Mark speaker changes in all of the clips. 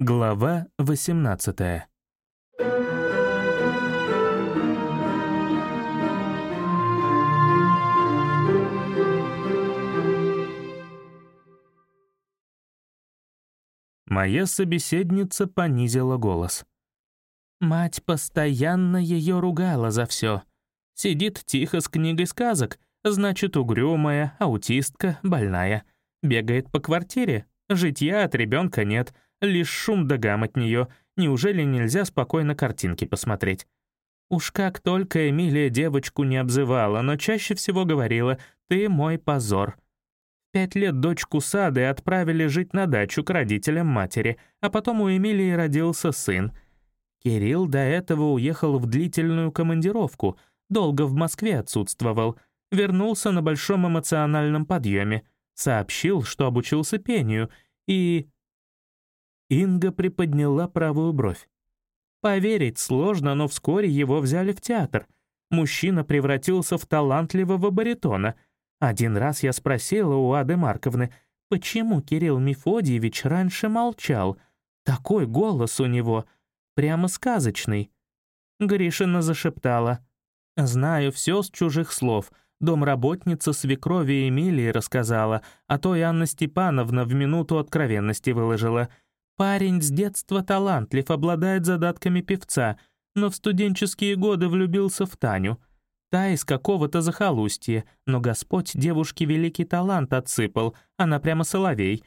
Speaker 1: Глава 18 Моя собеседница понизила голос. Мать постоянно ее ругала за все. Сидит тихо с книгой сказок, значит, угрюмая, аутистка, больная. Бегает по квартире, житья от ребенка нет, лишь шум да гам от нее. Неужели нельзя спокойно картинки посмотреть? Уж как только Эмилия девочку не обзывала, но чаще всего говорила «ты мой позор». Пять лет дочку сады отправили жить на дачу к родителям матери, а потом у Эмилии родился сын. Кирилл до этого уехал в длительную командировку, долго в Москве отсутствовал, вернулся на большом эмоциональном подъеме, сообщил, что обучился пению, и Инга приподняла правую бровь. Поверить сложно, но вскоре его взяли в театр. Мужчина превратился в талантливого баритона. Один раз я спросила у Ады Марковны, почему Кирилл Мефодьевич раньше молчал. Такой голос у него, прямо сказочный. Гришина зашептала. «Знаю все с чужих слов», Домработница свекрови Эмилии рассказала, а то и Анна Степановна в минуту откровенности выложила — Парень с детства талантлив, обладает задатками певца, но в студенческие годы влюбился в Таню. Та из какого-то захолустья, но Господь девушке великий талант отсыпал, она прямо соловей.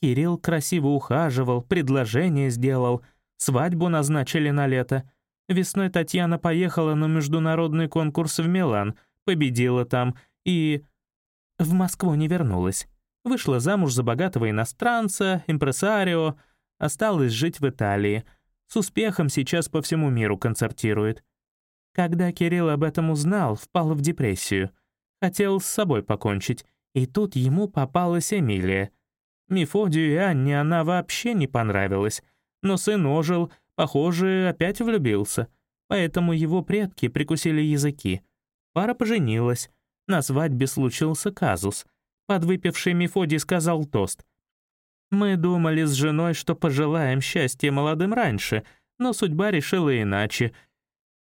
Speaker 1: Кирилл красиво ухаживал, предложение сделал, свадьбу назначили на лето. Весной Татьяна поехала на международный конкурс в Милан, победила там и... в Москву не вернулась. Вышла замуж за богатого иностранца, импресарио, Осталось жить в Италии. С успехом сейчас по всему миру концертирует. Когда Кирилл об этом узнал, впал в депрессию. Хотел с собой покончить, и тут ему попалась Эмилия. Мефодию и Анне она вообще не понравилась, но сын ожил, похоже, опять влюбился, поэтому его предки прикусили языки. Пара поженилась, на свадьбе случился казус. Подвыпивший Мефодий сказал тост — мы думали с женой, что пожелаем счастья молодым раньше, но судьба решила иначе.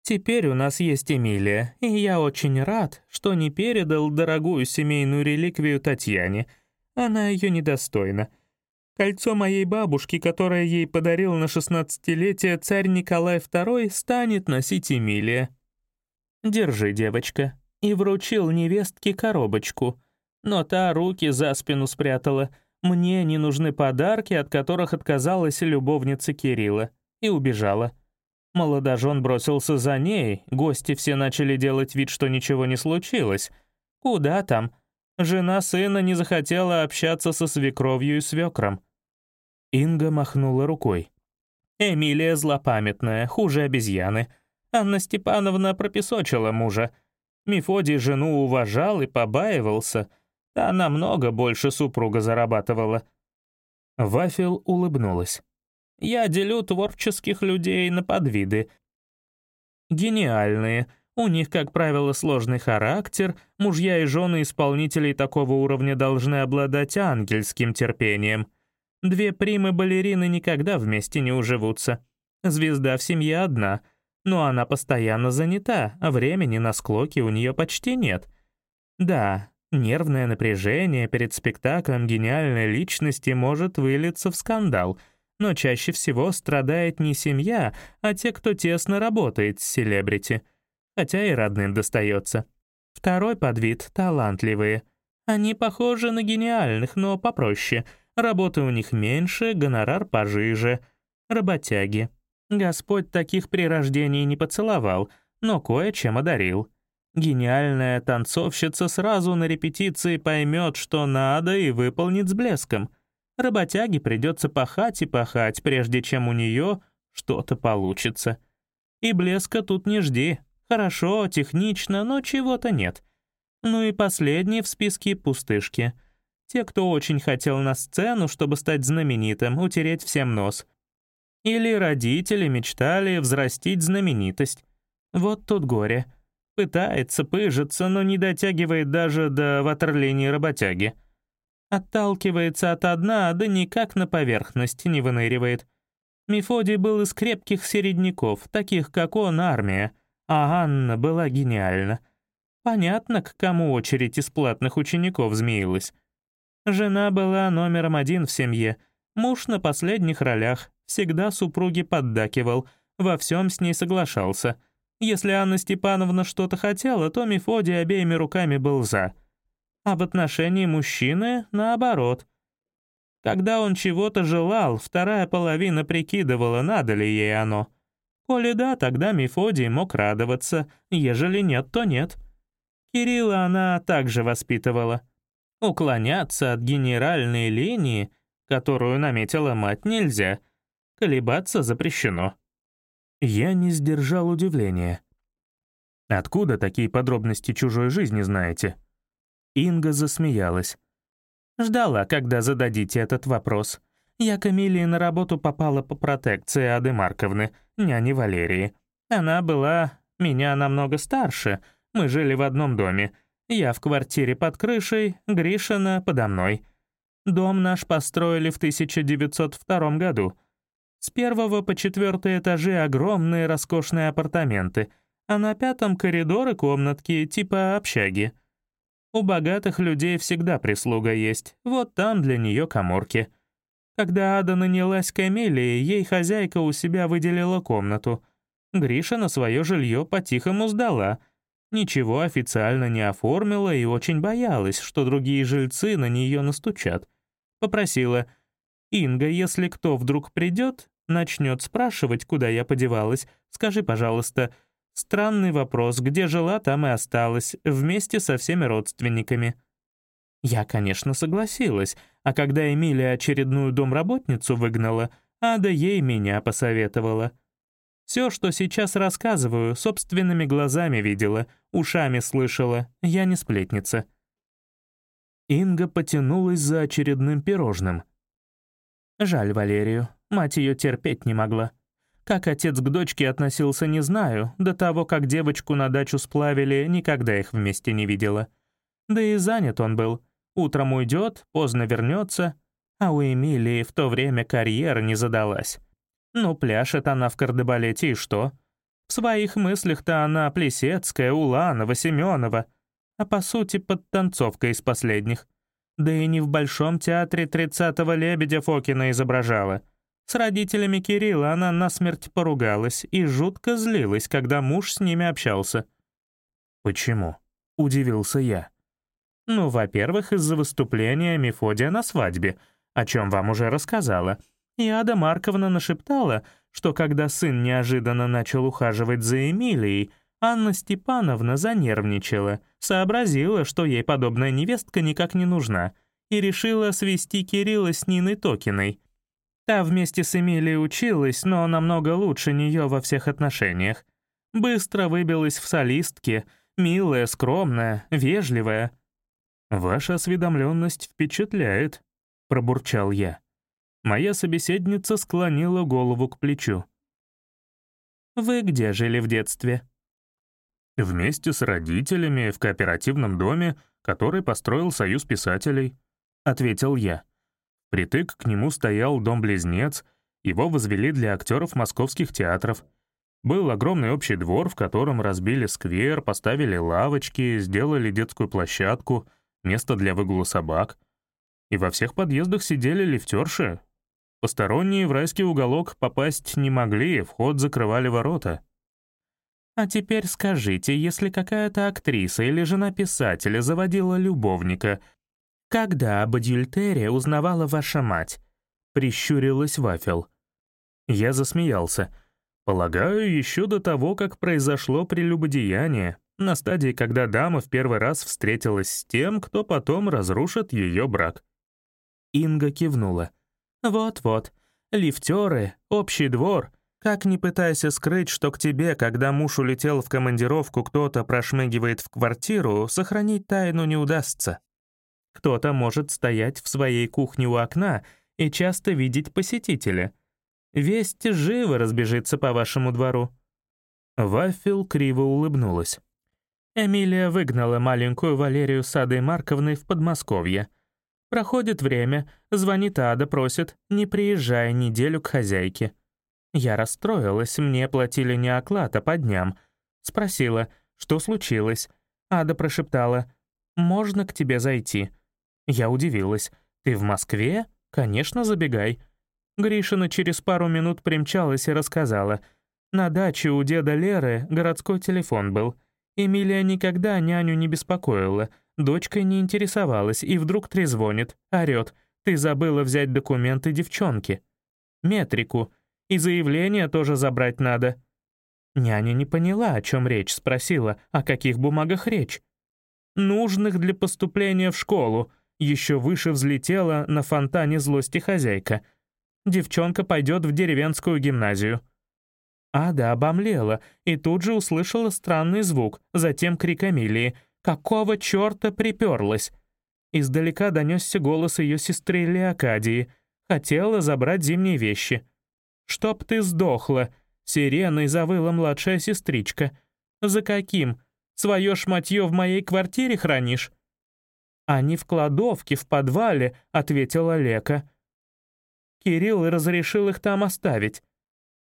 Speaker 1: Теперь у нас есть Эмилия, и я очень рад, что не передал дорогую семейную реликвию Татьяне. Она ее недостойна. Кольцо моей бабушки, которое ей подарил на шестнадцатилетие царь Николай II, станет носить Эмилия. Держи, девочка. И вручил невестке коробочку. Но та руки за спину спрятала — мне не нужны подарки, от которых отказалась любовница Кирилла, и убежала. Молодожен бросился за ней, гости все начали делать вид, что ничего не случилось. Куда там? Жена сына не захотела общаться со свекровью и свекром. Инга махнула рукой. Эмилия злопамятная, хуже обезьяны. Анна Степановна пропесочила мужа. Мефодий жену уважал и побаивался — Та намного больше супруга зарабатывала. Вафел улыбнулась. «Я делю творческих людей на подвиды. Гениальные. У них, как правило, сложный характер. Мужья и жены исполнителей такого уровня должны обладать ангельским терпением. Две примы-балерины никогда вместе не уживутся. Звезда в семье одна, но она постоянно занята, а времени на склоки у нее почти нет. Да, Нервное напряжение перед спектаклем гениальной личности может вылиться в скандал, но чаще всего страдает не семья, а те, кто тесно работает с селебрити, хотя и родным достается. Второй подвид — талантливые. Они похожи на гениальных, но попроще. Работы у них меньше, гонорар пожиже. Работяги. Господь таких при рождении не поцеловал, но кое-чем одарил. Гениальная танцовщица сразу на репетиции поймет, что надо, и выполнит с блеском. Работяге придется пахать и пахать, прежде чем у нее что-то получится. И блеска тут не жди. Хорошо, технично, но чего-то нет. Ну и последний в списке пустышки. Те, кто очень хотел на сцену, чтобы стать знаменитым, утереть всем нос. Или родители мечтали взрастить знаменитость. Вот тут горе — Пытается, пыжится, но не дотягивает даже до ватерлинии работяги. Отталкивается от дна, да никак на поверхность не выныривает. Мефодий был из крепких середняков, таких как он, армия, а Анна была гениальна. Понятно, к кому очередь из платных учеников змеилась. Жена была номером один в семье, муж на последних ролях, всегда супруге поддакивал, во всем с ней соглашался. Если Анна Степановна что-то хотела, то Мефодий обеими руками был «за». А в отношении мужчины — наоборот. Когда он чего-то желал, вторая половина прикидывала, надо ли ей оно. Коли да, тогда Мефодий мог радоваться, ежели нет, то нет. Кирилла она также воспитывала. Уклоняться от генеральной линии, которую наметила мать, нельзя. Колебаться запрещено. Я не сдержал удивления. «Откуда такие подробности чужой жизни знаете?» Инга засмеялась. «Ждала, когда зададите этот вопрос. Я к Эмилии на работу попала по протекции Ады Марковны, няни Валерии. Она была меня намного старше, мы жили в одном доме. Я в квартире под крышей, Гришина подо мной. Дом наш построили в 1902 году. С первого по четвертый этажи огромные роскошные апартаменты, а на пятом коридоры комнатки типа общаги. У богатых людей всегда прислуга есть, вот там для нее коморки. Когда Ада нанялась к Эмилии, ей хозяйка у себя выделила комнату. Гриша на свое жилье по-тихому сдала — Ничего официально не оформила и очень боялась, что другие жильцы на нее настучат. Попросила, «Инга, если кто вдруг придет, начнет спрашивать, куда я подевалась, скажи, пожалуйста, странный вопрос, где жила, там и осталась, вместе со всеми родственниками». Я, конечно, согласилась, а когда Эмилия очередную домработницу выгнала, Ада ей меня посоветовала — все, что сейчас рассказываю, собственными глазами видела, ушами слышала, я не сплетница. Инга потянулась за очередным пирожным. Жаль Валерию, мать ее терпеть не могла. Как отец к дочке относился, не знаю, до того, как девочку на дачу сплавили, никогда их вместе не видела. Да и занят он был. Утром уйдет, поздно вернется, а у Эмилии в то время карьера не задалась. Ну, пляшет она в кардебалете, и что? В своих мыслях-то она Плесецкая, Уланова, Семенова, а по сути подтанцовка из последних. Да и не в Большом театре тридцатого лебедя Фокина изображала. С родителями Кирилла она насмерть поругалась и жутко злилась, когда муж с ними общался. «Почему?» — удивился я. «Ну, во-первых, из-за выступления Мефодия на свадьбе, о чем вам уже рассказала — и Ада Марковна нашептала, что когда сын неожиданно начал ухаживать за Эмилией, Анна Степановна занервничала, сообразила, что ей подобная невестка никак не нужна, и решила свести Кирилла с Ниной Токиной. Та вместе с Эмилией училась, но намного лучше нее во всех отношениях. Быстро выбилась в солистки, милая, скромная, вежливая. «Ваша осведомленность впечатляет», — пробурчал я. Моя собеседница склонила голову к плечу. «Вы где жили в детстве?» «Вместе с родителями в кооперативном доме, который построил Союз писателей», — ответил я. Притык к нему стоял дом-близнец, его возвели для актеров московских театров. Был огромный общий двор, в котором разбили сквер, поставили лавочки, сделали детскую площадку, место для выгула собак. И во всех подъездах сидели лифтерши, Посторонние в райский уголок попасть не могли, вход закрывали ворота. А теперь скажите, если какая-то актриса или жена писателя заводила любовника, когда об адюльтере узнавала ваша мать? Прищурилась Вафел. Я засмеялся. Полагаю, еще до того, как произошло прелюбодеяние, на стадии, когда дама в первый раз встретилась с тем, кто потом разрушит ее брак. Инга кивнула. Вот-вот. Лифтеры, общий двор. Как не пытайся скрыть, что к тебе, когда муж улетел в командировку, кто-то прошмыгивает в квартиру, сохранить тайну не удастся. Кто-то может стоять в своей кухне у окна и часто видеть посетителя. Весть живо разбежится по вашему двору. Вафел криво улыбнулась. Эмилия выгнала маленькую Валерию с Адой Марковной в Подмосковье. Проходит время, звонит Ада, просит, не приезжай неделю к хозяйке. Я расстроилась, мне платили не оклад, а по дням. Спросила, что случилось. Ада прошептала, «Можно к тебе зайти?» Я удивилась. «Ты в Москве? Конечно, забегай». Гришина через пару минут примчалась и рассказала. На даче у деда Леры городской телефон был. Эмилия никогда няню не беспокоила, дочкой не интересовалась и вдруг трезвонит, орёт. «Ты забыла взять документы девчонки». Метрику. И заявление тоже забрать надо. Няня не поняла, о чем речь, спросила, о каких бумагах речь. Нужных для поступления в школу. Еще выше взлетела на фонтане злости хозяйка. Девчонка пойдет в деревенскую гимназию. Ада обомлела и тут же услышала странный звук, затем крик Амилии. «Какого черта приперлась?» Издалека донесся голос ее сестры Леокадии. Хотела забрать зимние вещи. «Чтоб ты сдохла!» — сиреной завыла младшая сестричка. «За каким? Своё шматье в моей квартире хранишь?» «Они в кладовке, в подвале», — ответила Лека. Кирилл разрешил их там оставить.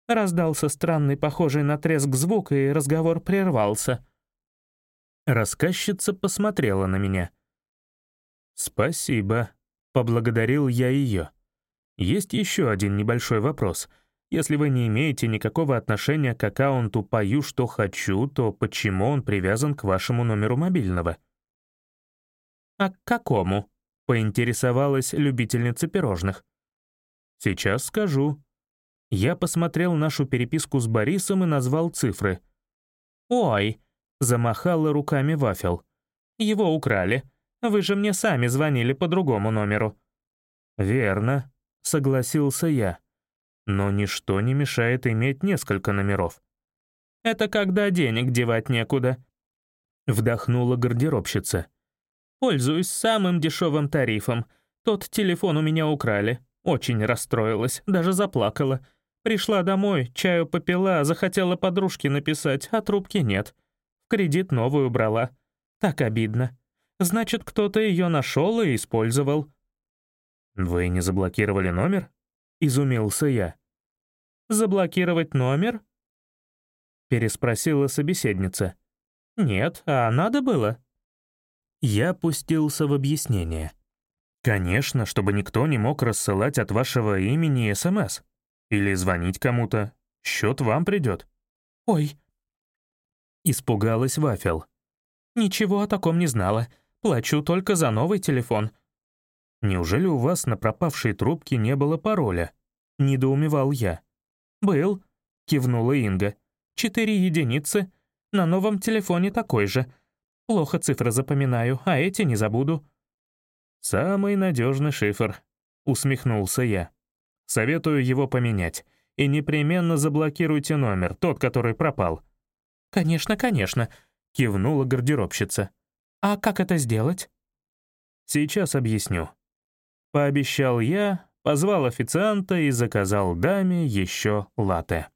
Speaker 1: Раздался странный, похожий на треск звук, и разговор прервался. Рассказчица посмотрела на меня. «Спасибо», — поблагодарил я ее. «Есть еще один небольшой вопрос. Если вы не имеете никакого отношения к аккаунту «Пою, что хочу», то почему он привязан к вашему номеру мобильного?» «А к какому?» — поинтересовалась любительница пирожных. «Сейчас скажу», я посмотрел нашу переписку с Борисом и назвал цифры. «Ой!» — замахала руками Вафел. «Его украли. Вы же мне сами звонили по другому номеру». «Верно», — согласился я. «Но ничто не мешает иметь несколько номеров». «Это когда денег девать некуда», — вдохнула гардеробщица. «Пользуюсь самым дешевым тарифом. Тот телефон у меня украли. Очень расстроилась, даже заплакала. Пришла домой, чаю попила, захотела подружке написать, а трубки нет. В кредит новую брала. Так обидно. Значит, кто-то ее нашел и использовал. «Вы не заблокировали номер?» — изумился я. «Заблокировать номер?» — переспросила собеседница. «Нет, а надо было?» Я пустился в объяснение. «Конечно, чтобы никто не мог рассылать от вашего имени СМС. Или звонить кому-то. Счет вам придет. «Ой!» Испугалась Вафел. «Ничего о таком не знала. Плачу только за новый телефон». «Неужели у вас на пропавшей трубке не было пароля?» — недоумевал я. «Был», — кивнула Инга. «Четыре единицы. На новом телефоне такой же. Плохо цифры запоминаю, а эти не забуду». «Самый надежный шифр», — усмехнулся я. Советую его поменять. И непременно заблокируйте номер, тот, который пропал». «Конечно, конечно», — кивнула гардеробщица. «А как это сделать?» «Сейчас объясню». Пообещал я, позвал официанта и заказал даме еще латте.